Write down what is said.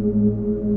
Thank you